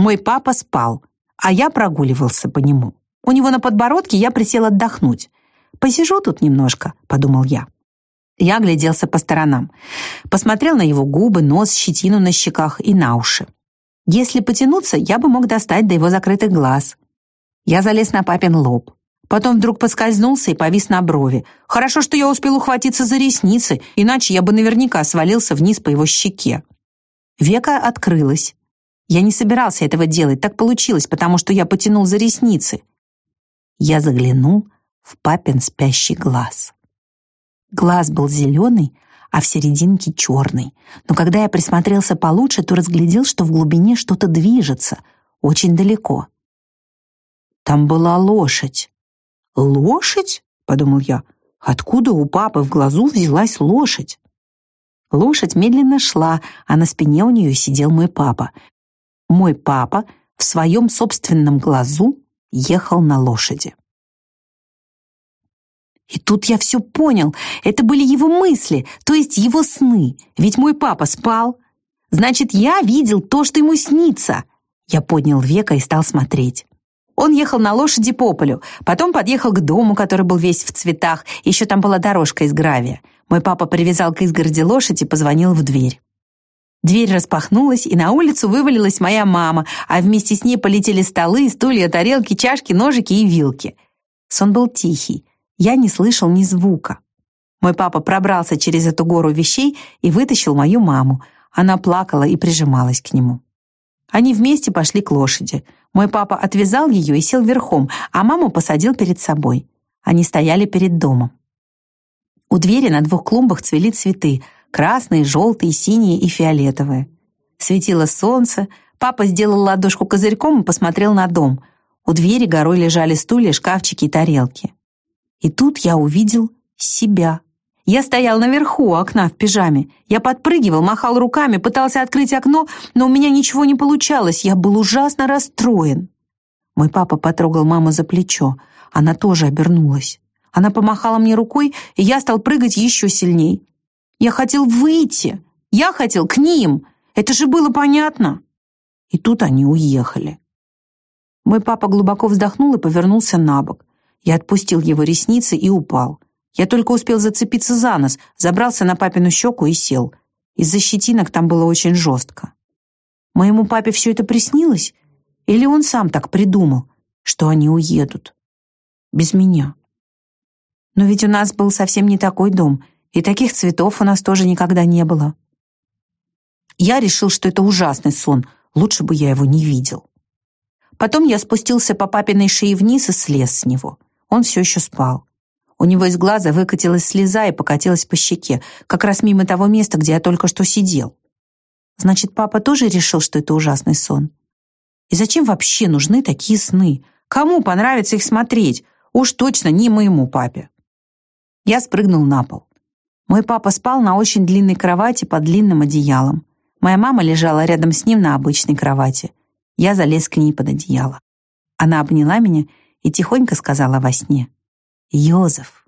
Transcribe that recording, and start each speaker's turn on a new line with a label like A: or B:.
A: Мой папа спал, а я прогуливался по нему. У него на подбородке я присел отдохнуть. «Посижу тут немножко», — подумал я. Я огляделся по сторонам. Посмотрел на его губы, нос, щетину на щеках и на уши. Если потянуться, я бы мог достать до его закрытых глаз. Я залез на папин лоб. Потом вдруг подскользнулся и повис на брови. Хорошо, что я успел ухватиться за ресницы, иначе я бы наверняка свалился вниз по его щеке. Века открылась. Я не собирался этого делать, так получилось, потому что я потянул за ресницы. Я заглянул в папин спящий глаз. Глаз был зеленый, а в серединке черный. Но когда я присмотрелся получше, то разглядел, что в глубине что-то движется, очень далеко. Там была лошадь. «Лошадь?» — подумал я. «Откуда у папы в глазу взялась лошадь?» Лошадь медленно шла, а на спине у нее сидел мой папа. Мой папа в своем собственном глазу ехал на лошади. И тут я все понял. Это были его мысли, то есть его сны. Ведь мой папа спал. Значит, я видел то, что ему снится. Я поднял века и стал смотреть. Он ехал на лошади по полю, потом подъехал к дому, который был весь в цветах, еще там была дорожка из гравия. Мой папа привязал к изгороди лошадь и позвонил в дверь. Дверь распахнулась, и на улицу вывалилась моя мама, а вместе с ней полетели столы, стулья, тарелки, чашки, ножики и вилки. Сон был тихий. Я не слышал ни звука. Мой папа пробрался через эту гору вещей и вытащил мою маму. Она плакала и прижималась к нему. Они вместе пошли к лошади. Мой папа отвязал ее и сел верхом, а маму посадил перед собой. Они стояли перед домом. У двери на двух клумбах цвели цветы — красные, желтые, синие и фиолетовые. Светило солнце, папа сделал ладошку козырьком и посмотрел на дом. У двери горой лежали стулья, шкафчики и тарелки. И тут я увидел себя. Я стоял наверху у окна в пижаме. Я подпрыгивал, махал руками, пытался открыть окно, но у меня ничего не получалось. Я был ужасно расстроен. Мой папа потрогал маму за плечо. Она тоже обернулась. Она помахала мне рукой, и я стал прыгать еще сильней. Я хотел выйти. Я хотел к ним. Это же было понятно. И тут они уехали. Мой папа глубоко вздохнул и повернулся на бок. Я отпустил его ресницы и упал. Я только успел зацепиться за нос, забрался на папину щеку и сел. Из-за щетинок там было очень жестко. Моему папе все это приснилось? Или он сам так придумал, что они уедут? Без меня. Но ведь у нас был совсем не такой дом, и таких цветов у нас тоже никогда не было. Я решил, что это ужасный сон, лучше бы я его не видел. Потом я спустился по папиной шее вниз и слез с него. Он все еще спал. У него из глаза выкатилась слеза и покатилась по щеке, как раз мимо того места, где я только что сидел. Значит, папа тоже решил, что это ужасный сон? И зачем вообще нужны такие сны? Кому понравится их смотреть? Уж точно не моему папе. Я спрыгнул на пол. Мой папа спал на очень длинной кровати под длинным одеялом. Моя мама лежала рядом с ним на обычной кровати. Я залез к ней под одеяло. Она обняла меня и тихонько сказала во сне. «Йозеф,